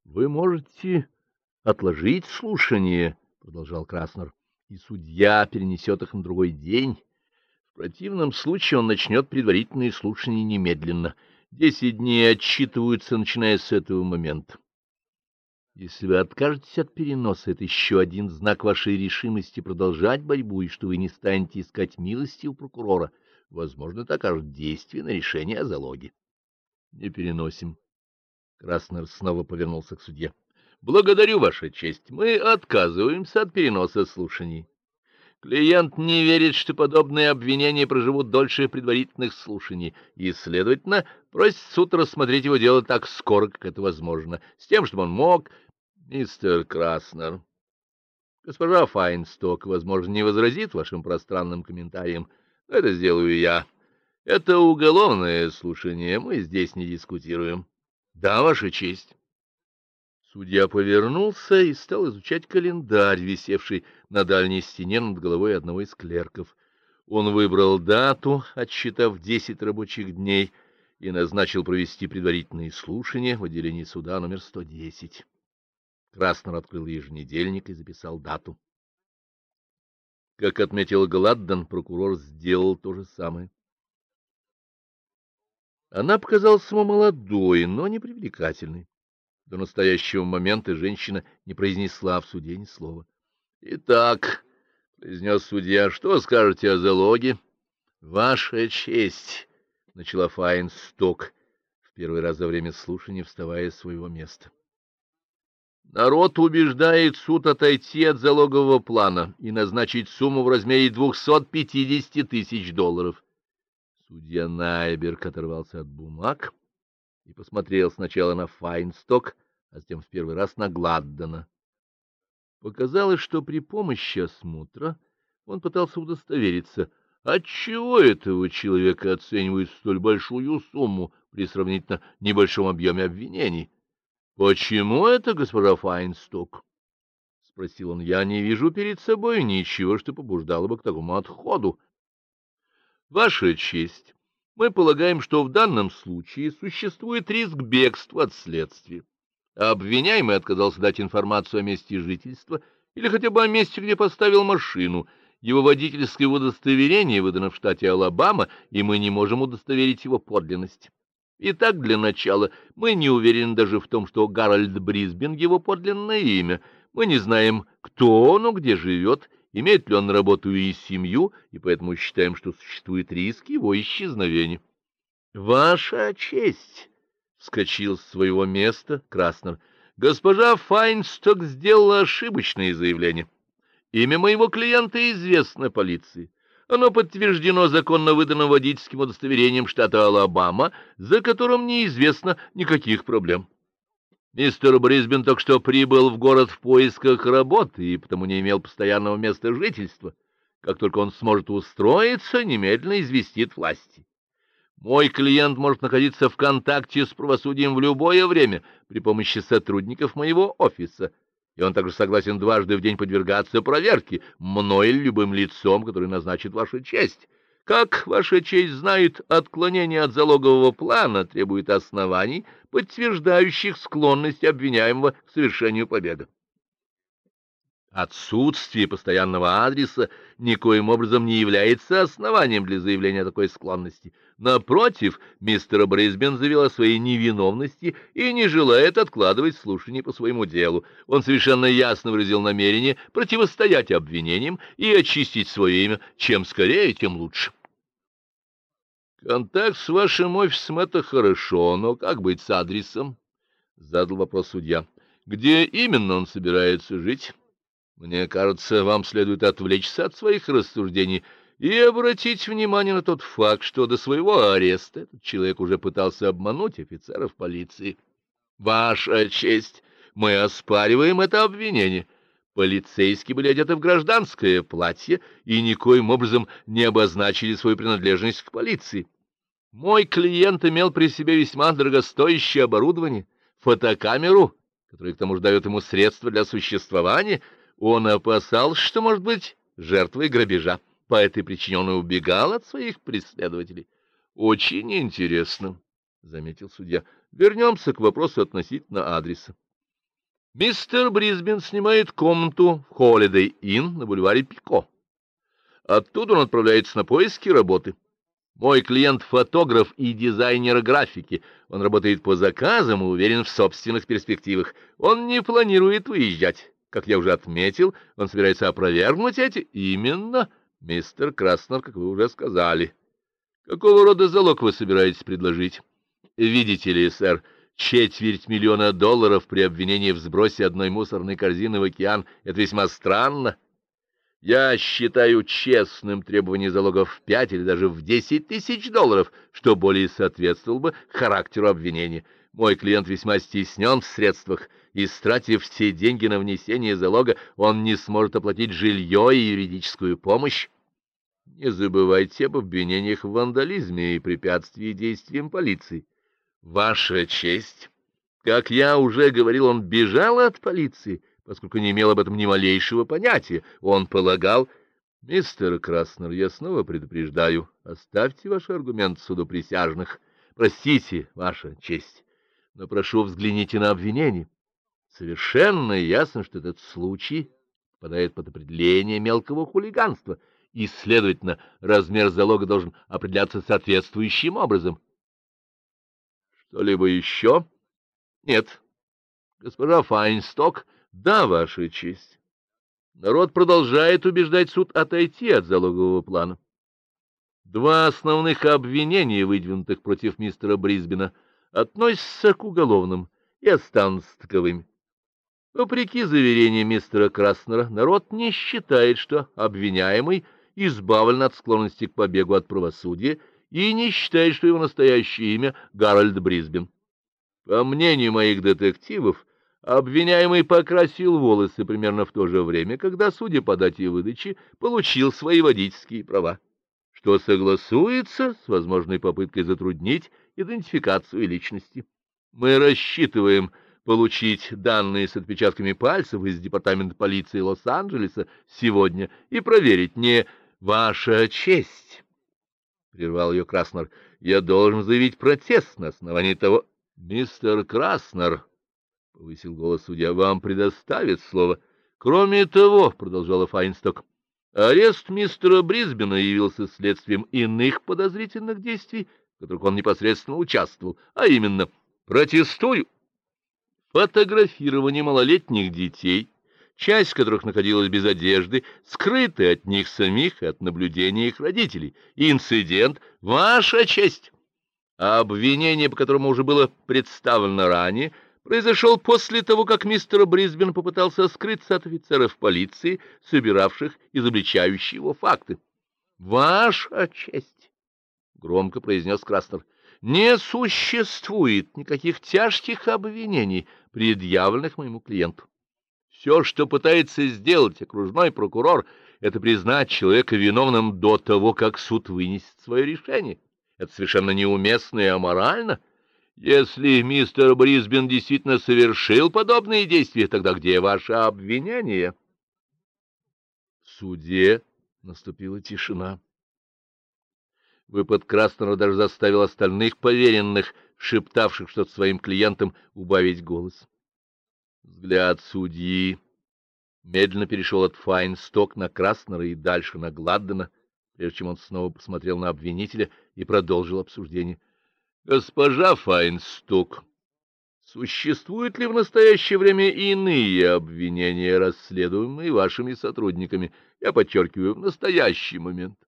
— Вы можете отложить слушание, — продолжал Краснер, — и судья перенесет их на другой день. В противном случае он начнет предварительные слушания немедленно. Десять дней отчитываются, начиная с этого момента. Если вы откажетесь от переноса, это еще один знак вашей решимости продолжать борьбу, и что вы не станете искать милости у прокурора. Возможно, это окажет действие на решение о залоге. — Не переносим. Краснер снова повернулся к судье. — Благодарю, Ваша честь. Мы отказываемся от переноса слушаний. Клиент не верит, что подобные обвинения проживут дольше предварительных слушаний, и, следовательно, просит суд рассмотреть его дело так скоро, как это возможно, с тем, чтобы он мог... Мистер Краснер, госпожа Файнсток, возможно, не возразит вашим пространным комментариям, но это сделаю я. Это уголовное слушание, мы здесь не дискутируем. Да, Ваша честь. Судья повернулся и стал изучать календарь, висевший на дальней стене над головой одного из клерков. Он выбрал дату, отсчитав десять рабочих дней, и назначил провести предварительные слушания в отделении суда номер 110. Краснер открыл еженедельник и записал дату. Как отметил Гладден, прокурор сделал то же самое. Она показалась ему молодой, но не привлекательной. До настоящего момента женщина не произнесла в суде ни слова. — Итак, — произнес судья, — что скажете о залоге? — Ваша честь, — начала Файнсток, в первый раз за время слушания вставая с своего места. Народ убеждает суд отойти от залогового плана и назначить сумму в размере 250 тысяч долларов. Судья Найберг оторвался от бумаг и посмотрел сначала на Файнсток, а затем в первый раз на Гладдена. Показалось, что при помощи осмотра он пытался удостовериться, отчего этого человека оценивают столь большую сумму при сравнительно небольшом объеме обвинений. — Почему это, госпожа Файнсток? — спросил он. — Я не вижу перед собой ничего, что побуждало бы к такому отходу. Ваша честь, мы полагаем, что в данном случае существует риск бегства от следствия. Обвиняемый отказался дать информацию о месте жительства или хотя бы о месте, где поставил машину. Его водительское удостоверение выдано в штате Алабама, и мы не можем удостоверить его подлинность. Итак, для начала, мы не уверены даже в том, что Гарольд Брисбен — его подлинное имя. Мы не знаем, кто он, где живет, имеет ли он работу и семью, и поэтому считаем, что существует риск его исчезновения. — Ваша честь! — вскочил с своего места Краснер. — Госпожа Файнсток сделала ошибочное заявление. Имя моего клиента известно полиции. Оно подтверждено законно выданным водительским удостоверением штата Алабама, за которым неизвестно никаких проблем. Мистер Брисбен только что прибыл в город в поисках работы и потому не имел постоянного места жительства. Как только он сможет устроиться, немедленно известит власти. Мой клиент может находиться в контакте с правосудием в любое время при помощи сотрудников моего офиса, и он также согласен дважды в день подвергаться проверке мной или любым лицом, который назначит ваша честь. Как ваша честь знает, отклонение от залогового плана требует оснований, подтверждающих склонность обвиняемого к совершению побега. Отсутствие постоянного адреса никоим образом не является основанием для заявления такой склонности. Напротив, мистер Брисбен заявил о своей невиновности и не желает откладывать слушание по своему делу. Он совершенно ясно выразил намерение противостоять обвинениям и очистить свое имя. Чем скорее, тем лучше. Контакт с вашим офисом — это хорошо, но как быть с адресом? — задал вопрос судья. — Где именно он собирается жить? Мне кажется, вам следует отвлечься от своих рассуждений и обратить внимание на тот факт, что до своего ареста этот человек уже пытался обмануть офицеров полиции. Ваша честь, мы оспариваем это обвинение. Полицейские были одеты в гражданское платье и никоим образом не обозначили свою принадлежность к полиции. Мой клиент имел при себе весьма дорогостоящее оборудование, фотокамеру, которая к тому же дает ему средства для существования. Он опасался, что может быть жертвой грабежа. По этой причине он и убегал от своих преследователей. — Очень интересно, — заметил судья. — Вернемся к вопросу относительно адреса. Мистер Брисбен снимает комнату в Holiday Inn на бульваре Пико. Оттуда он отправляется на поиски работы. Мой клиент — фотограф и дизайнер графики. Он работает по заказам и уверен в собственных перспективах. Он не планирует уезжать. Как я уже отметил, он собирается опровергнуть эти. Именно, мистер Краснов, как вы уже сказали. Какого рода залог вы собираетесь предложить? Видите ли, сэр, четверть миллиона долларов при обвинении в сбросе одной мусорной корзины в океан — это весьма странно. Я считаю честным требование залогов в пять или даже в десять тысяч долларов, что более соответствовало бы характеру обвинения. Мой клиент весьма стеснен в средствах, и, стратив все деньги на внесение залога, он не сможет оплатить жилье и юридическую помощь. Не забывайте об обвинениях в вандализме и препятствии действиям полиции. Ваша честь, как я уже говорил, он бежал от полиции, поскольку не имел об этом ни малейшего понятия. Он полагал... Мистер Краснер, я снова предупреждаю, оставьте ваш аргумент суду присяжных. Простите, ваша честь, но прошу взгляните на обвинение. Совершенно ясно, что этот случай попадает под определение мелкого хулиганства — и, следовательно, размер залога должен определяться соответствующим образом. Что-либо еще? Нет. Госпожа Файнсток, да, Ваша честь. Народ продолжает убеждать суд отойти от залогового плана. Два основных обвинения, выдвинутых против мистера Брисбена, относятся к уголовным и останутся таковыми. Вопреки заверениям мистера Краснера, народ не считает, что обвиняемый — избавлен от склонности к побегу от правосудия и не считает, что его настоящее имя Гарольд Брисбен. По мнению моих детективов, обвиняемый покрасил волосы примерно в то же время, когда, судя по дате выдачи, получил свои водительские права, что согласуется с возможной попыткой затруднить идентификацию личности. Мы рассчитываем получить данные с отпечатками пальцев из Департамента полиции Лос-Анджелеса сегодня и проверить, не Ваша честь, — прервал ее Краснер, — я должен заявить протест на основании того... — Мистер Краснер, — повысил голос судья, — вам предоставит слово. Кроме того, — продолжала Файнсток, — арест мистера Брисбена явился следствием иных подозрительных действий, в которых он непосредственно участвовал, а именно «протестую» фотографирование малолетних детей — часть которых находилась без одежды, скрытая от них самих и от наблюдения их родителей. Инцидент — ваша честь. А обвинение, по которому уже было представлено ранее, произошел после того, как мистер Брисбен попытался скрыться от офицеров полиции, собиравших изобличающие его факты. «Ваша честь!» — громко произнес Краснер. «Не существует никаких тяжких обвинений, предъявленных моему клиенту. Все, что пытается сделать окружной прокурор, это признать человека виновным до того, как суд вынесет свое решение. Это совершенно неуместно и аморально. Если мистер Брисбен действительно совершил подобные действия, тогда где ваше обвинение? В суде наступила тишина. Выпад Краснера даже заставил остальных поверенных, шептавших что-то своим клиентам, убавить голос. Взгляд судьи медленно перешел от Файнсток на Краснера и дальше на Гладдена, прежде чем он снова посмотрел на обвинителя и продолжил обсуждение. — Госпожа Файнсток, существуют ли в настоящее время иные обвинения, расследуемые вашими сотрудниками? Я подчеркиваю, в настоящий момент.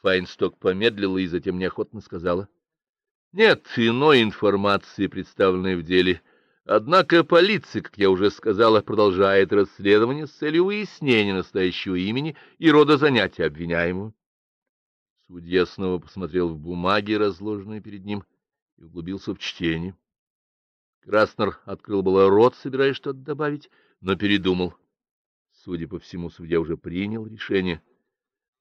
Файнсток помедлила и затем неохотно сказала. Нет иной информации, представленной в деле. Однако полиция, как я уже сказала, продолжает расследование с целью выяснения настоящего имени и рода занятия обвиняемого. Судья снова посмотрел в бумаги, разложенные перед ним, и углубился в чтение. Краснер открыл было рот, собираясь что-то добавить, но передумал. Судя по всему, судья уже принял решение —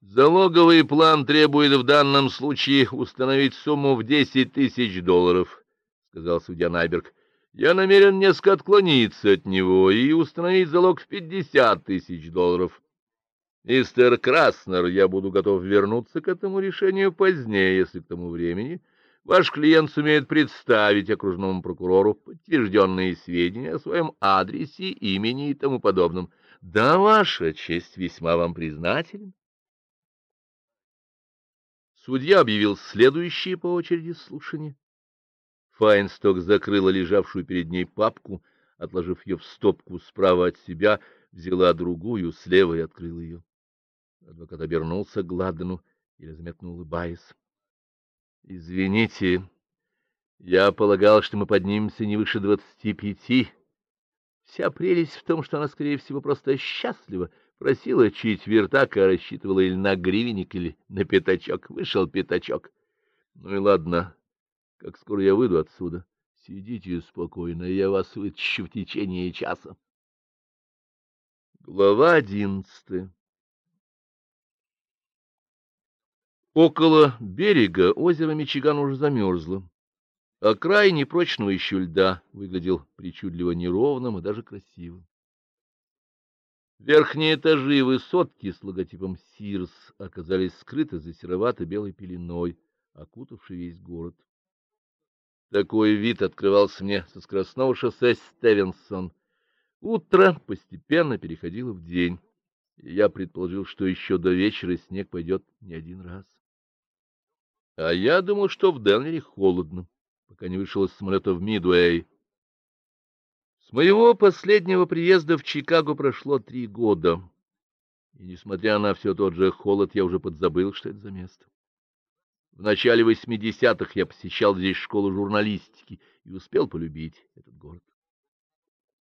Залоговый план требует в данном случае установить сумму в десять тысяч долларов, — сказал судья Найберг. Я намерен несколько отклониться от него и установить залог в пятьдесят тысяч долларов. Мистер Краснер, я буду готов вернуться к этому решению позднее, если к тому времени Ваш клиент сумеет представить окружному прокурору подтвержденные сведения о своем адресе, имени и тому подобном. Да, ваша честь весьма вам признателен. Судья объявил следующее по очереди слушание. Файнсток закрыла лежавшую перед ней папку, отложив ее в стопку справа от себя, взяла другую слева и открыла ее. Адвокат обернулся к Гладдену, еле заметно улыбаясь. — Извините, я полагал, что мы поднимемся не выше двадцати пяти. Вся прелесть в том, что она, скорее всего, просто счастлива, Просила четвертак, а рассчитывала или на гривенник, или на пятачок. Вышел пятачок. Ну и ладно, как скоро я выйду отсюда. Сидите спокойно, я вас вытащу в течение часа. Глава одиннадцатая Около берега озеро Мичиган уже замерзло, а край непрочного еще льда выглядел причудливо неровным и даже красивым. Верхние этажи высотки с логотипом «Сирс» оказались скрыты за серовато-белой пеленой, окутавшей весь город. Такой вид открывался мне со скоростного шоссе Стевенсон. Утро постепенно переходило в день, и я предположил, что еще до вечера снег пойдет не один раз. А я думал, что в Денвере холодно, пока не вышел из самолета в Мидуэй, моего последнего приезда в Чикаго прошло три года, и, несмотря на все тот же холод, я уже подзабыл, что это за место. В начале восьмидесятых я посещал здесь школу журналистики и успел полюбить этот город.